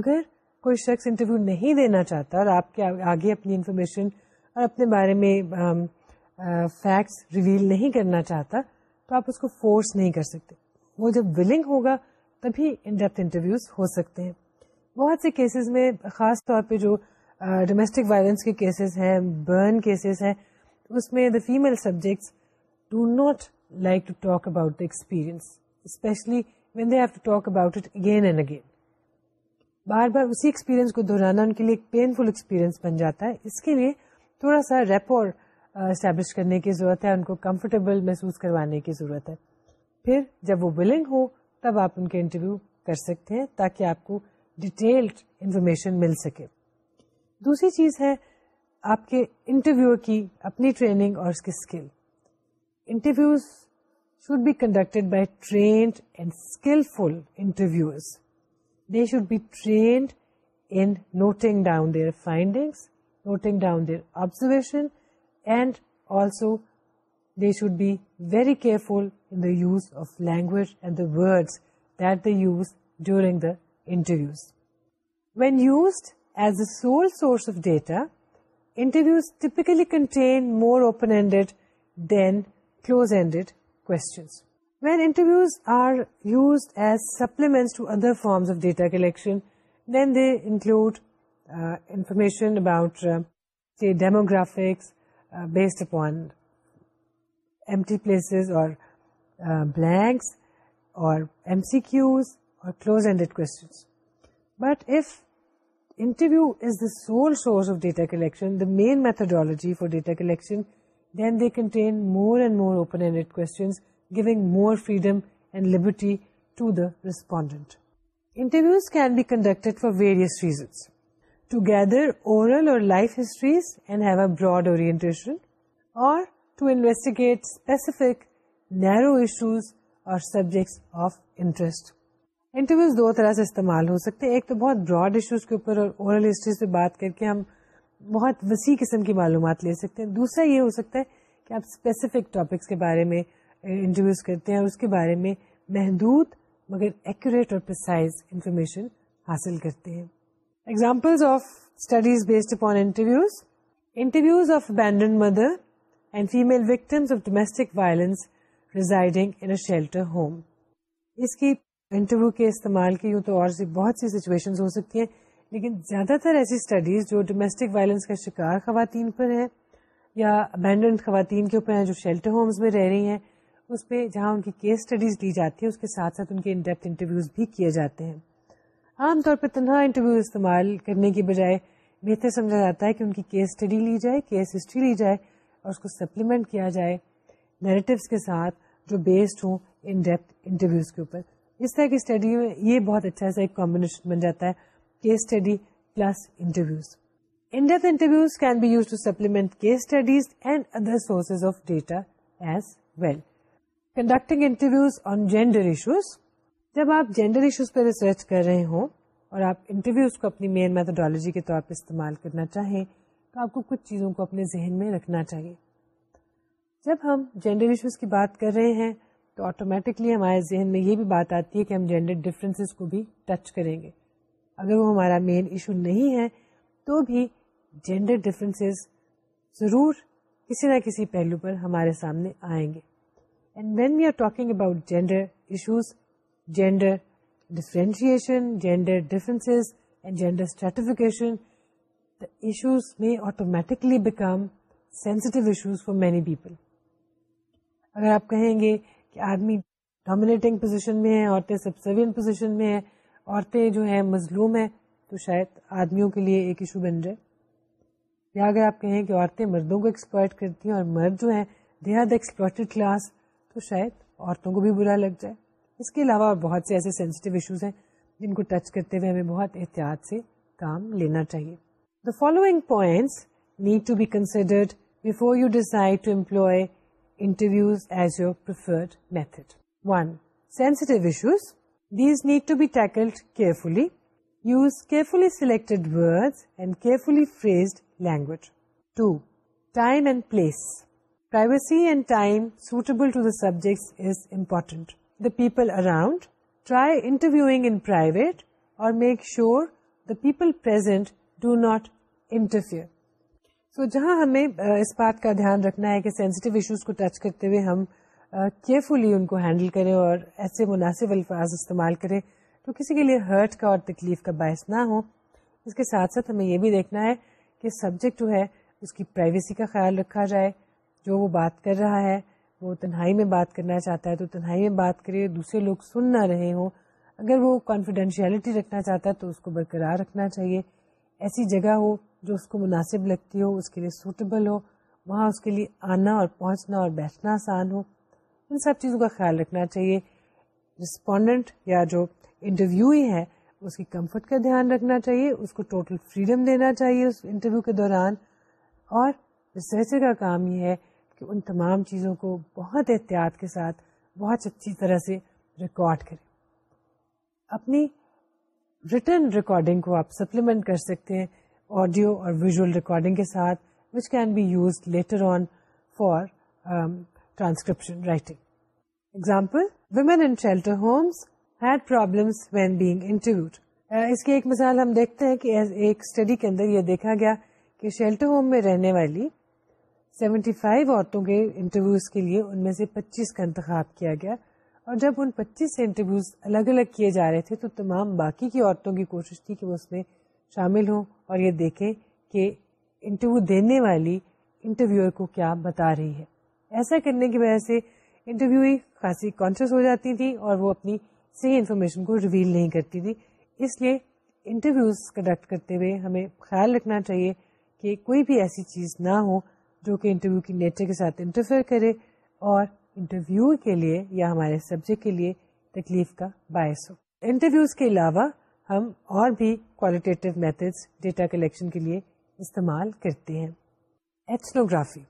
Speaker 1: اگر کوئی شخص انٹرویو نہیں دینا چاہتا اور آپ کے آگے اپنی انفارمیشن اور اپنے بارے میں فیکٹس ریویل نہیں کرنا چاہتا تو آپ اس کو فورس نہیں کر سکتے وہ جب ولنگ ہوگا تبھی ان ڈیپتھ انٹرویوز ہو سکتے ہیں بہت سے کیسز میں خاص طور پہ جو ڈومیسٹک وائلنس کے کیسز ہیں برن کیسز ہیں اس میں the female subjects do not like to talk about the experience especially when they have to talk about it again and again بار بار اسی ایکسپیرئنس کو دہرانا ان کے لیے ایک پینفل ایکسپیرئنس بن جاتا ہے اس کے لیے تھوڑا سا ریپور اسٹیبلش کرنے کی ضرورت ہے ان کو کمفرٹیبل محسوس کروانے کی ضرورت ہے پھر جب وہ ولنگ ہو تب آپ ان کے انٹرویو کر سکتے ہیں تاکہ آپ کو ڈیٹیلڈ انفارمیشن مل سکے دوسری چیز ہے آپ کے انٹرویو کی اپنی ٹریننگ اور اس کی skill interviews should be conducted by trained and skillful interviews they should be trained in noting down their findings noting down their observation And also, they should be very careful in the use of language and the words that they use during the interviews. When used as the sole source of data, interviews typically contain more open-ended than close-ended questions. When interviews are used as supplements to other forms of data collection, then they include uh, information about uh, say demographics, uh, based upon empty places or uh, blanks or MCQs or closed-ended questions. But if interview is the sole source of data collection, the main methodology for data collection, then they contain more and more open-ended questions, giving more freedom and liberty to the respondent. Interviews can be conducted for various reasons. To gather or life histories and have a broad or to investigate narrow issues or subjects of interest interviews دو طرح سے استعمال ہو سکتے ہیں ایک تو بہت Broad issues کے اوپر اور اورل ہسٹریز پہ بات کر کے ہم بہت وسیع قسم کی معلومات لے سکتے ہیں دوسرا یہ ہو سکتا ہے کہ آپ اسپیسیفک ٹاپکس کے بارے میں انٹرویوز کرتے ہیں اور اس کے بارے میں محدود مگر ایکوریٹ اور پرسائز انفارمیشن حاصل کرتے ہیں example open interviews interviews of unwed mother and familistic home اس کی انٹرویو کے استعمال کے یوں تو اور زیادہ تر ایسی اسٹڈیز جو ڈومسٹک وائلنس کا شکار خواتین پر ہیں یا خواتین کے اوپر ہیں جو شیلٹر ہومز میں رہ رہی ہیں اس پہ جہاں ان کیس اسٹڈیز دی جاتی ہیں اس کے ساتھ ساتھ ان کے ان ڈیپتھ انٹرویوز بھی کیے جاتے ہیں عام طور پر تنہا انٹرویو استعمال کرنے کی بجائے بہتر سمجھا جاتا ہے کہ ان کی کیس اسٹڈی لی جائے کیس ہسٹری لی جائے اور اس کو سپلیمنٹ کیا جائے نیریٹوس کے ساتھ جو بیسڈ ہوں ان ڈیپتھ انٹرویوز کے اوپر اس طرح کی اسٹڈی میں یہ بہت اچھا سا ایک کمبینیشن بن جاتا ہے case study plus interviews in depth interviews can be use to supplement case studies and other sources of data as well conducting interviews on gender issues جب آپ جینڈر ایشوز پہ ریسرچ کر رہے ہوں اور آپ انٹرویوز کو اپنی مین میتھڈالوجی کے طور پہ استعمال کرنا چاہیں تو آپ کو کچھ چیزوں کو اپنے ذہن میں رکھنا چاہیے جب ہم جینڈر ایشوز کی بات کر رہے ہیں تو آٹومیٹکلی ہمارے ذہن میں یہ بھی بات آتی ہے کہ ہم جینڈر ڈفرینسز کو بھی ٹچ کریں گے اگر وہ ہمارا مین ایشو نہیں ہے تو بھی جینڈر ڈفرینسز ضرور کسی نہ کسی پہلو پر ہمارے سامنے آئیں گے and when we are talking about gender issues gender differentiation gender differences gender the issues may automatically become sensitive issues for many people. اگر آپ کہیں گے کہ آدمی ڈومینیٹنگ پوزیشن میں ہیں عورتیں سب پوزیشن میں ہیں عورتیں جو ہیں مظلوم ہیں تو شاید آدمیوں کے لیے ایک ایشو بن جائے یا اگر آپ کہیں کہ عورتیں مردوں کو ایکسپلائٹ کرتی ہیں اور مرد جو ہیں دے آر دا ایکسپلورٹیڈ کلاس تو شاید عورتوں کو بھی برا لگ جائے اس کے علاوہ بہت سے ایسے سینسٹیو ایشوز ہیں جن کو ٹچ کرتے ہوئے ہمیں بہت احتیاط سے کام لینا چاہیے the following points need to be considered before you decide to employ interviews as your preferred method one sensitive issues these need to be tackled carefully use carefully selected word and carefully phrased language two time and place Privacy and time suitable to the subjects is important. The people around try interview in private or make sure the people present do not interfere so جہاں ہمیں اس بات کا دھیان رکھنا ہے کہ sensitive issues کو touch کرتے ہوئے ہم کیئرفلی ان کو ہینڈل کریں اور ایسے مناسب الفاظ استعمال کریں تو کسی کے لیے ہرٹ کا اور تکلیف کا باعث نہ ہو اس کے ساتھ ساتھ ہمیں یہ بھی دیکھنا ہے کہ سبجیکٹ جو ہے اس کی پرائیویسی کا خیال رکھا جائے جو وہ بات کر رہا ہے وہ تنہائی میں بات کرنا چاہتا ہے تو تنہائی میں بات کرے دوسرے لوگ سن نہ رہے ہوں اگر وہ کانفیڈینشیلٹی رکھنا چاہتا ہے تو اس کو برقرار رکھنا چاہیے ایسی جگہ ہو جو اس کو مناسب لگتی ہو اس کے لیے سوٹیبل ہو وہاں اس کے لیے آنا اور پہنچنا اور بیٹھنا آسان ہو ان سب چیزوں کا خیال رکھنا چاہیے رسپونڈنٹ یا جو انٹرویو ہی ہے اس کی کمفرٹ کا دھیان رکھنا چاہیے اس کو ٹوٹل فریڈم دینا چاہیے اس انٹرویو کے دوران اور ریسرچر کا کام یہ ہے کہ ان تمام چیزوں کو بہت احتیاط کے ساتھ بہت اچھی طرح سے ریکارڈ کریں اپنی ریٹرن ریکارڈنگ کو آپ سپلیمنٹ کر سکتے ہیں آڈیو اور ریکارڈنگ کے ساتھ which can be use later on for transcription writing example women in shelter homes had problems when being interviewed اس کی ایک مثال ہم دیکھتے ہیں کہ ایک اسٹڈی کے اندر یہ دیکھا گیا کہ شیلٹر ہوم میں رہنے والی سیونٹی فائیو عورتوں کے انٹرویوز کے لیے ان میں سے پچیس کا انتخاب کیا گیا اور جب ان پچیس سے انٹرویوز الگ الگ کیے جا رہے تھے تو تمام باقی کی عورتوں کی کوشش تھی کہ وہ اس میں شامل ہوں اور یہ دیکھیں کہ انٹرویو دینے والی انٹرویور کو کیا بتا رہی ہے ایسا کرنے کی وجہ سے انٹرویو ہی خاصی کانشیس ہو جاتی تھی اور وہ اپنی صحیح انفارمیشن کو ریویل نہیں کرتی تھی اس لیے انٹرویوز کنڈکٹ کرتے ہوئے ہمیں خیال رکھنا چاہیے کہ کوئی بھی ایسی چیز نہ ہو جو کہ انٹرویو کی نیچر کے ساتھ انٹرفیئر کرے اور انٹرویو کے لیے یا ہمارے سبجیکٹ کے لیے تکلیف کا باعث ہو انٹرویوز کے علاوہ ہم اور بھی ڈیٹا کلیکشن کے لیے استعمال کرتے ہیں ایتھنوگرافی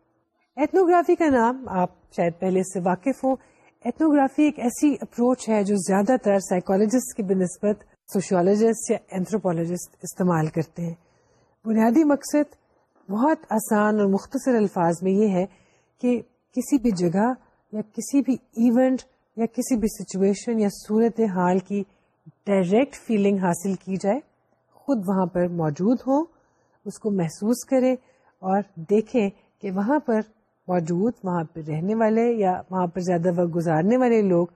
Speaker 1: ایتھنوگرافی کا نام آپ شاید پہلے سے واقف ہوں ایتھنوگرافی ایک ایسی اپروچ ہے جو زیادہ تر سائیکالوجسٹ کی بنسبت سوشولوجسٹ یا اینتروپولوجسٹ استعمال کرتے ہیں بنیادی مقصد بہت آسان اور مختصر الفاظ میں یہ ہے کہ کسی بھی جگہ یا کسی بھی ایونٹ یا کسی بھی سچویشن یا صورت حال کی ڈائریکٹ فیلنگ حاصل کی جائے خود وہاں پر موجود ہوں اس کو محسوس کریں اور دیکھیں کہ وہاں پر موجود وہاں پر رہنے والے یا وہاں پر زیادہ وقت گزارنے والے لوگ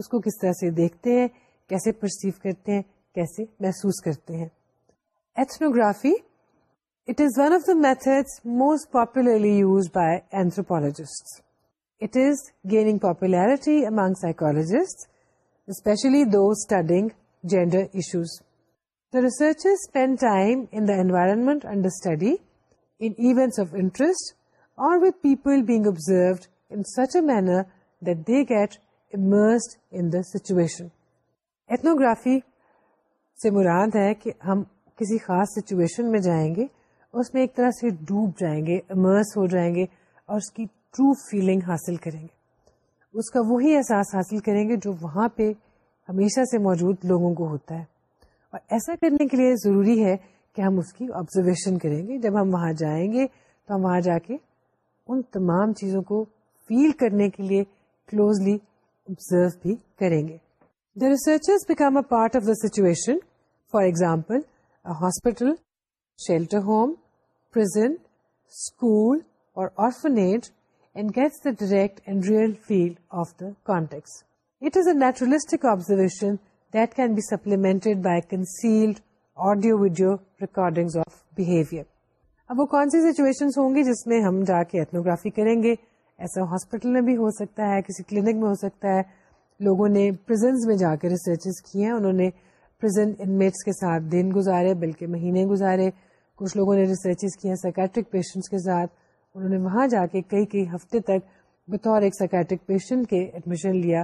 Speaker 1: اس کو کس طرح سے دیکھتے ہیں کیسے پرسیو کرتے ہیں کیسے محسوس کرتے ہیں ethnography method most popularly use by اینتھرولا researchers in event of interest or situation ethnography سے مراد ہے کہ ہم کسی خاص سچویشن میں جائیں گے اس میں ایک طرح سے ڈوب جائیں گے امرس ہو جائیں گے اور اس کی ٹرو فیلنگ حاصل کریں گے اس کا وہی احساس حاصل کریں گے جو وہاں پہ ہمیشہ سے موجود لوگوں کو ہوتا ہے اور ایسا کرنے کے لیے ضروری ہے کہ ہم اس کی آبزرویشن کریں گے جب ہم وہاں جائیں گے تو ہم وہاں جا کے ان تمام چیزوں کو فیل کرنے کے لیے کلوزلی آبزرو بھی کریں گے the researchers become a part of the situation for example hospital shelter home پر اب وہ کون سی سچویشن ہوں گی جس میں ہم جا کے ایتنوگرافی کریں گے ایسا ہاسپٹل میں بھی ہو سکتا ہے کسی کلینک میں ہو سکتا ہے لوگوں نے پرزنس میں جا کے ریسرچز کی ہیں انہوں نے انمیٹس کے ساتھ دن گزارے بلکہ مہینے گزارے کچھ لوگوں نے ریسرچ کیا سائکیٹرک پیشنٹس کے ساتھ انہوں نے وہاں جا کے کئی کئی ہفتے تک بطور ایک سائکیٹرک پیشنٹ کے ایڈمیشن لیا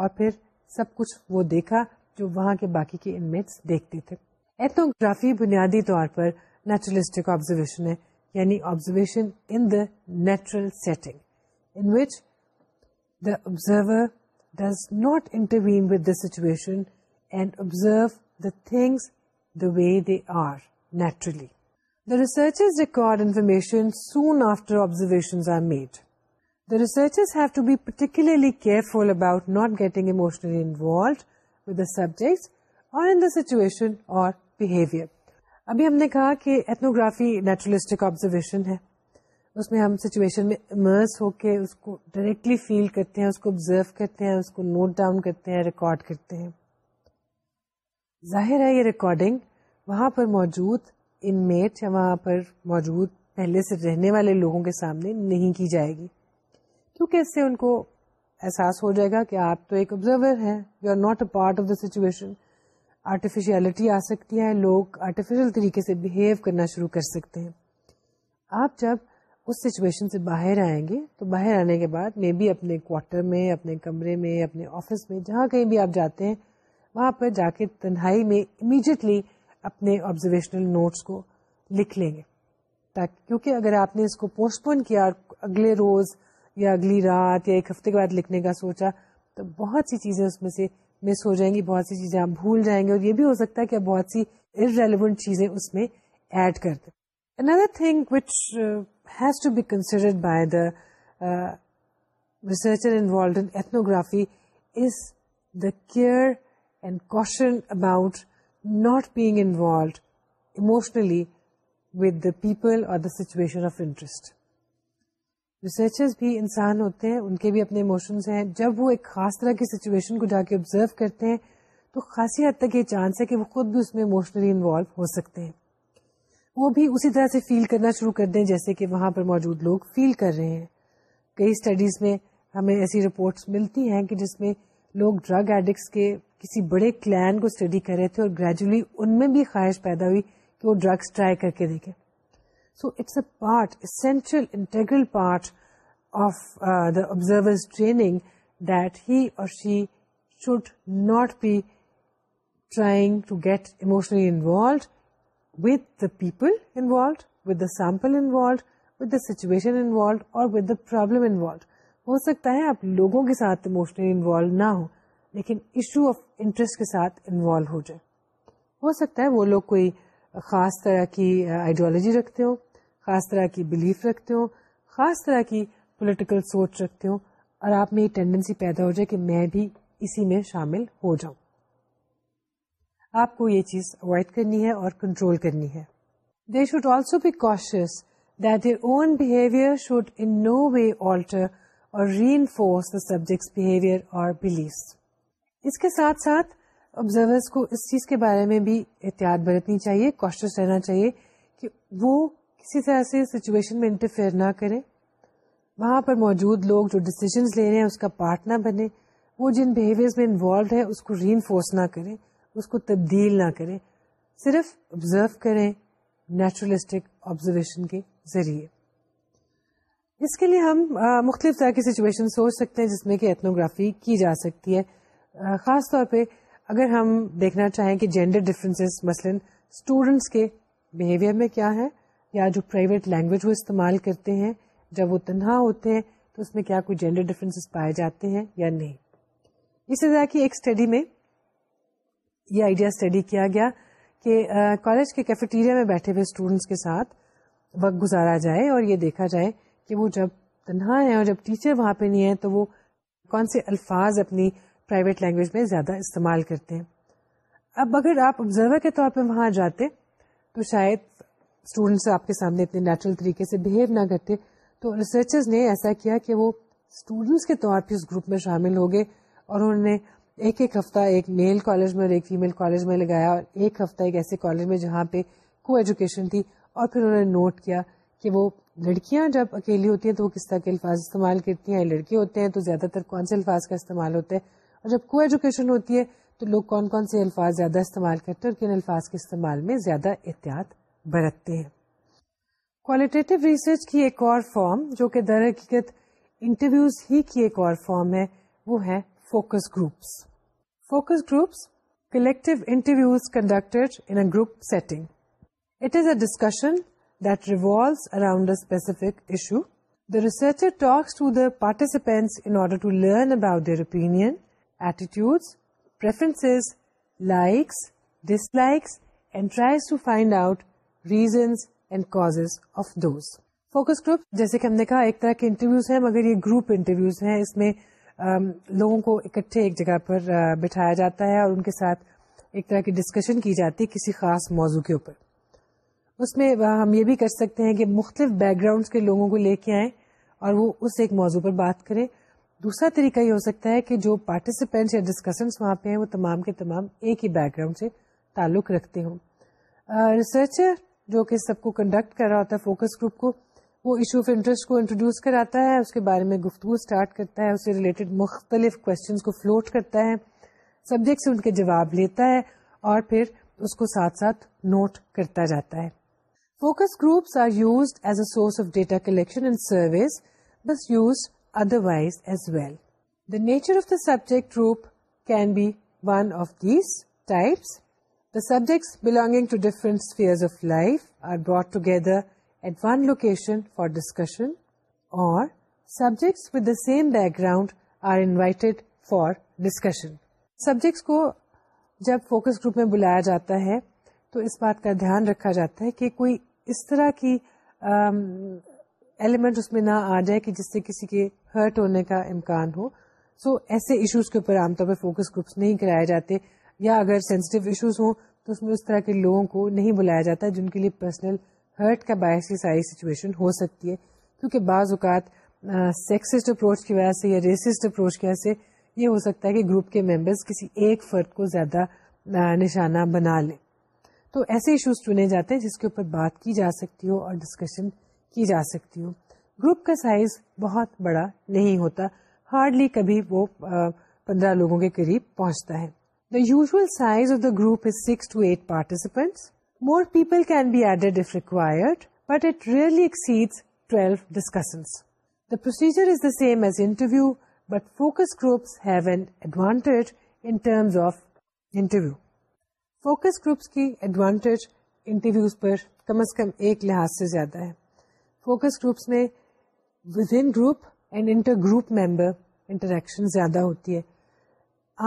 Speaker 1: اور پھر سب کچھ وہ دیکھا جو وہاں کے باقی کے انمیٹس دیکھتے تھے بنیادی طور پر نیچرلسٹک آبزرویشن ہے یعنی observation in the natural setting in which the observer does not intervene with the situation and observe the things the way they are naturally The researchers record information soon after observations are made. The researchers have to be particularly careful about not getting emotionally involved with the subjects or in the situation or behavior. ابھی ہم نے کہا کہ ethnography naturalistic observation ہے اس میں ہم situation میں immerse ہو کے اس کو ڈائریکٹلی فیل کرتے ہیں اس کو آبزرو کرتے ہیں اس کو نوٹ ڈاؤن کرتے ہیں ریکارڈ کرتے ہیں ظاہر ہے یہ ریکارڈنگ وہاں پر موجود ان میٹ یا وہاں پر موجود پہلے سے رہنے والے لوگوں کے سامنے نہیں کی جائے گی کیونکہ اس سے ان کو احساس ہو جائے گا کہ آپ تو ایک آبزرور ہیں you are not a part of the situation artificiality آ سکتی ہے لوگ آرٹیفیشل طریقے سے بہیو کرنا شروع کر سکتے ہیں آپ جب اس سچویشن سے باہر آئیں گے تو باہر آنے کے بعد میں بھی اپنے کوارٹر میں اپنے کمرے میں اپنے آفس میں جہاں کہیں بھی آپ جاتے ہیں وہاں پر جا کے تنہائی میں امیڈیٹلی اپنے آبزرویشنل نوٹس کو لکھ لیں گے کیونکہ اگر آپ نے اس کو پوسٹ پون کیا اگلے روز یا اگلی رات یا ایک ہفتے کے بعد لکھنے کا سوچا تو بہت سی چیزیں اس میں سے مس ہو جائیں گی بہت سی چیزیں آپ بھول جائیں گے اور یہ بھی ہو سکتا ہے کہ آپ بہت سی ارریلیونٹ چیزیں اس میں ایڈ کر دیں another thing which has to be considered by the researcher ethnography is the care and caution about not being involve emotionally with the people or the situation of interest researchers بھی انسان ہوتے ہیں ان کے بھی اپنے emotion ہیں جب وہ ایک خاص طرح کی سچویشن کو جا کے آبزرو کرتے ہیں تو خاصی حد تک یہ چانس ہے کہ وہ خود بھی اس میں اموشنلی انوالو ہو سکتے ہیں وہ بھی اسی طرح سے فیل کرنا شروع کر دیں جیسے کہ وہاں پر موجود لوگ فیل کر رہے ہیں کئی اسٹڈیز میں ہمیں ایسی رپورٹس ملتی ہیں کہ جس میں لوگ ڈرگ ایڈکٹس کے کسی بڑے کلین کو اسٹڈی کر رہے تھے اور گریجولی ان میں بھی خواہش پیدا ہوئی کہ وہ ڈرگس ٹرائی کر کے دیکھے so it's a part essential integral part of the observer training that he or she should not be trying to get emotionally involved with the people involved with the sample involved with the situation involved or with the problem involved ہو سکتا ہے آپ لوگوں کے ساتھ emotionally involve نہ ہو لیکن issue of interest کے ساتھ انوالو ہو جائے ہو سکتا ہے وہ لوگ کوئی خاص طرح کی آئیڈیالوجی رکھتے ہو خاص طرح کی بلیف رکھتے ہو خاص طرح کی پولیٹیکل سوچ رکھتے ہو اور آپ میں یہ ٹینڈنسی پیدا ہو جائے کہ میں بھی اسی میں شامل ہو جاؤں آپ کو یہ چیز اوائڈ کرنی ہے اور کنٹرول کرنی ہے they should also be cautious that their own behaviour should in no way alter or reinforce the subjects behaviour or beliefs اس کے ساتھ ساتھ آبزرورس کو اس چیز کے بارے میں بھی احتیاط برتنی چاہیے کوشش رہنا چاہیے کہ وہ کسی طرح سے سچویشن میں انٹرفیئر نہ کریں وہاں پر موجود لوگ جو ڈسیزنس لے رہے ہیں اس کا پارٹ نہ بنے وہ جن بیہیویئرز میں انوالوڈ ہے اس کو ری انفورس نہ کریں اس کو تبدیل نہ کریں صرف آبزرو کریں نیچرلسٹک آبزرویشن کے ذریعے اس کے لیے ہم مختلف طرح کی سچویشن سوچ سکتے ہیں جس میں کہ ایتھنوگرافی کی جا سکتی ہے خاص طور پہ اگر ہم دیکھنا چاہیں کہ جینڈر ڈفرینس مثلاً اسٹوڈینٹس کے بہیویئر میں کیا ہے یا جو پرائیویٹ لینگویج وہ استعمال کرتے ہیں جب وہ تنہا ہوتے ہیں تو اس میں کیا کوئی جینڈر ڈفرینس پائے جاتے ہیں یا نہیں اسی طرح کی ایک اسٹڈی میں یہ آئیڈیا اسٹڈی کیا گیا کہ کالج کے کیفیٹیریا میں بیٹھے ہوئے اسٹوڈینٹس کے ساتھ وقت گزارا جائے اور یہ دیکھا جائے کہ وہ جب تنہا ہے اور جب ٹیچر وہاں پہ نہیں ہے تو وہ کون سے الفاظ اپنی پرائیویٹ لینگویج میں زیادہ استعمال کرتے ہیں اب اگر آپ آبزرور کے طور پہ وہاں جاتے تو شاید اسٹوڈینٹس آپ کے سامنے اتنے نیچرل طریقے سے بہیو نہ کرتے تو ریسرچر نے ایسا کیا کہ وہ اسٹوڈینٹس کے طور پہ اس گروپ میں شامل ہو گئے اور انہوں نے ایک ایک ہفتہ ایک میل کالج میں اور ایک فیمل کالج میں لگایا اور ایک ہفتہ ایک ایسے کالج میں جہاں پہ کو ایجوکیشن تھی اور پھر انہوں نے نوٹ کیا کہ وہ لڑکیاں جب اکیلی ہوتی ہیں تو وہ کس طرح کے الفاظ استعمال کرتی ہیں لڑکے ہوتے ہیں تو زیادہ تر کون سے الفاظ کا استعمال ہوتا ہے اور جب کو ایجوکیشن ہوتی ہے تو لوگ کون کون سے الفاظ زیادہ استعمال کرتے ہیں اور کن الفاظ کے استعمال میں زیادہ احتیاط برتتے ہیں ریسرچ کی ایک اور فارم جو کہ در حقیقت انٹرویوز ہی کی ایک اور فارم ہے وہ ہے focus groups focus groups collective interviews in group setting it is a discussion focus group جیسے کہ ہم نے کہا ایک طرح کے انٹرویوز ہیں مگر یہ گروپ انٹرویوز ہیں اس میں لوگوں کو اکٹھے ایک جگہ پر بٹھایا جاتا ہے اور ان کے ساتھ ایک طرح کی ڈسکشن کی جاتی کسی خاص موضوع کے اوپر اس میں ہم یہ بھی کر سکتے ہیں کہ مختلف بیک گراؤنڈس کے لوگوں کو لے کے آئیں اور وہ اس ایک موضوع پر بات کریں دوسرا طریقہ یہ ہو سکتا ہے کہ جو پارٹیسپینٹس یا ڈسکسنس وہاں پہ ہیں وہ تمام کے تمام ایک ہی بیک گراؤنڈ سے تعلق رکھتے ہوں ریسرچر جو کہ سب کو کنڈکٹ کر رہا ہوتا ہے فوکس گروپ کو وہ ایشو آف انٹرسٹ کو انٹروڈیوس کراتا ہے اس کے بارے میں گفتگو اسٹارٹ کرتا ہے اس سے ریلیٹڈ مختلف کوشچنس کو فلوٹ کرتا ہے سبجیکٹ سے ان کے جواب لیتا ہے اور پھر اس کو ساتھ ساتھ نوٹ کرتا جاتا ہے focus groups are use as a source of data collection at one location for discussion or subjects with the same background are invite for discussion subjects کو جب فوکس گروپ میں بلایا جاتا ہے تو اس بات کا دھیان رکھا جاتا ہے کہ کوئی اس طرح کی ایلیمنٹ اس میں نہ آ جائے کہ جس سے کسی کے ہرٹ ہونے کا امکان ہو سو so, ایسے ایشوز کے اوپر عام طور پہ فوکس گروپس نہیں کرائے جاتے یا اگر سینسٹیو ایشوز ہوں تو اس میں اس طرح کے لوگوں کو نہیں بلایا جاتا جن کے لیے پرسنل ہرٹ کا باعث ساری سچویشن ہو سکتی ہے کیونکہ بعض اوقات سیکسسٹ اپروچ کی وجہ سے یا ریسسٹ اپروچ کی وجہ سے یہ ہو سکتا ہے کہ گروپ کے ممبرس کسی ایک فرد کو زیادہ نشانہ بنا لیں تو ایسے ایشوز چنے جاتے ہیں جس کے اوپر بات کی جا سکتی ہو اور ڈسکشن کی جا سکتی ہو گروپ کا سائز بہت بڑا نہیں ہوتا ہارڈلی کبھی وہ پندرہ لوگوں کے قریب پہنچتا ہے the usual size of the group is six to eight participants more people can be added if required but it rarely exceed twelve discussions the procedure is the same as interview but focus groups have an advantage in terms of interview focus groups کی advantage interviews پر کم از کم ایک لحاظ سے زیادہ ہے فوکس گروپس میں within group group and inter member interaction زیادہ ہوتی ہے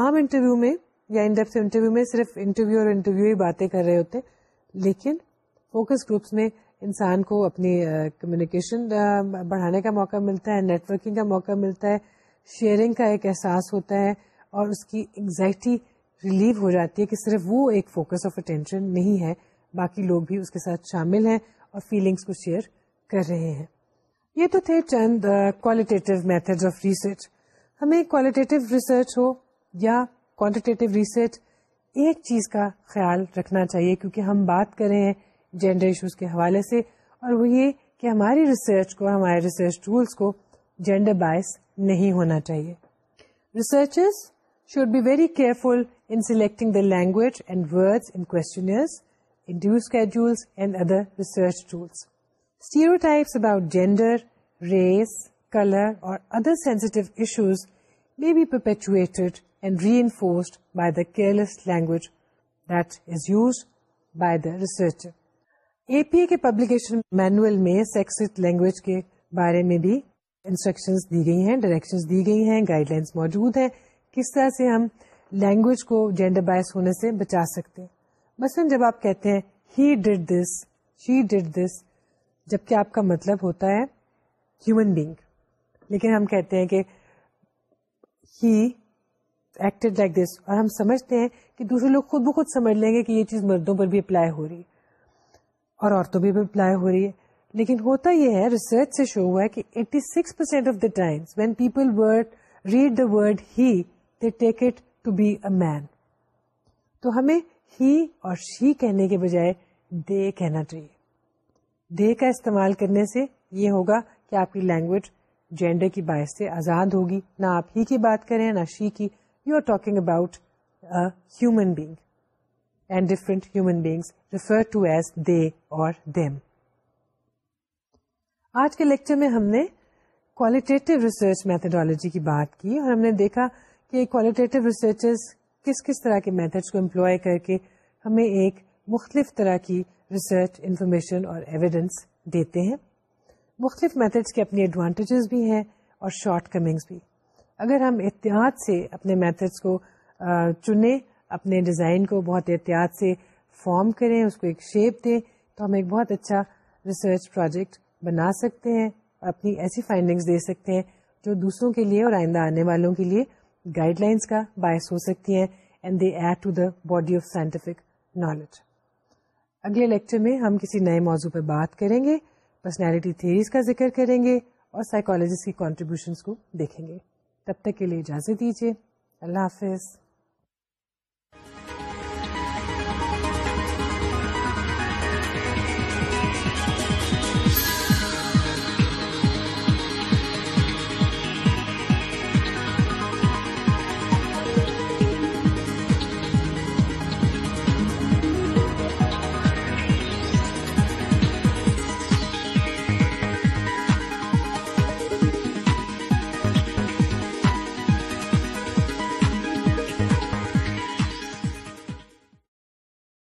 Speaker 1: عام انٹرویو میں یا ان ڈیپتھ انٹرویو میں صرف انٹرویو اور انٹرویو ہی باتیں کر رہے ہوتے لیکن فوکس گروپس میں انسان کو اپنی کمیونیکیشن بڑھانے کا موقع ملتا ہے نیٹورکنگ کا موقع ملتا ہے شیئرنگ کا ایک احساس ہوتا ہے اور اس کی اگزائٹی ریلیو ہو جاتی ہے کہ صرف وہ ایک فوکس آف اٹینشن نہیں ہے باقی لوگ بھی اس کے ساتھ شامل ہیں اور فیلنگس کو شیئر کر رہے ہیں یہ تو تھے چند میتھڈ آف ریسرچ ہمیں ریسرچ ریسرچ ہو یا کوانٹیٹیو ایک چیز کا خیال رکھنا چاہیے کیونکہ ہم بات کر رہے ہیں جینڈر ایشوز کے حوالے سے اور وہ یہ کہ ہماری ریسرچ کو ہمارے ریسرچ ٹولس کو جینڈر بائس نہیں ہونا چاہیے researcher should be very careful research A P A کے پبلیکیشن مینوئل میں سیکسٹ لینگویج کے بارے میں بھی انسٹرکشن دی گئی ہیں ڈائریکشن دی گئی ہیں گائیڈ لائنس موجود ہیں کس طرح سے ہم لینگویج کو جینڈر بائس ہونے سے بچا سکتے ہیں جب آپ کہتے ہیں ہی ڈڈ ڈڈ دس جب کہ آپ کا مطلب ہوتا ہے ہیومن بینگ لیکن ہم کہتے ہیں کہ ہی ایکٹیڈ لائک دس اور ہم سمجھتے ہیں کہ دوسرے لوگ خود بخود سمجھ لیں گے کہ یہ چیز مردوں پر بھی اپلائی ہو رہی ہے اور عورتوں پہ بھی اپلائی ہو رہی ہے لیکن ہوتا یہ ہے ریسرچ سے شو ہوا ہے کہ six percent of the the times when people word read he they take it to be a man تو ہمیں ہی اور شی کہنے کے بجائے دے کہنا چاہیے دے کا استعمال کرنے سے یہ ہوگا کہ آپ کی لینگویج جینڈر کی باعث سے آزاد ہوگی نہ آپ ہی کی بات کریں نہ شی کی you are talking about human being and different human beings refer to as they or them آج کے لیکچر میں ہم نے کوالٹیٹیو ریسرچ میتھڈالوجی کی بات کی اور ہم نے دیکھا کہ کوالٹیو ریسرچز کس کس طرح کے میتھڈس کو امپلوائے کر کے ہمیں ایک مختلف طرح کی ریسرچ انفارمیشن اور ایویڈنس دیتے ہیں مختلف میتھڈس کے اپنے ایڈوانٹیجز بھی ہیں اور شارٹ کمنگس بھی اگر ہم احتیاط سے اپنے میتھڈس کو چنیں اپنے ڈیزائن کو بہت احتیاط سے فارم کریں اس کو ایک شیپ دیں تو ہم ایک بہت اچھا ریسرچ پروجیکٹ بنا سکتے ہیں اپنی ایسی فائنڈنگس دے سکتے ہیں جو دوسروں کے لیے اور آئندہ آنے والوں کے لیے گائڈ لائنس کا باعث ہو سکتی ہیں and they add to the body of scientific knowledge اگلے لیکچر میں ہم کسی نئے موضوع پہ بات کریں گے پرسنالٹی تھیریز کا ذکر کریں گے اور سائیکالوجسٹ کی کانٹریبیوشنس کو دیکھیں گے تب تک کے لیے اجازت دیجیے اللہ حافظ